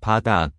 바닥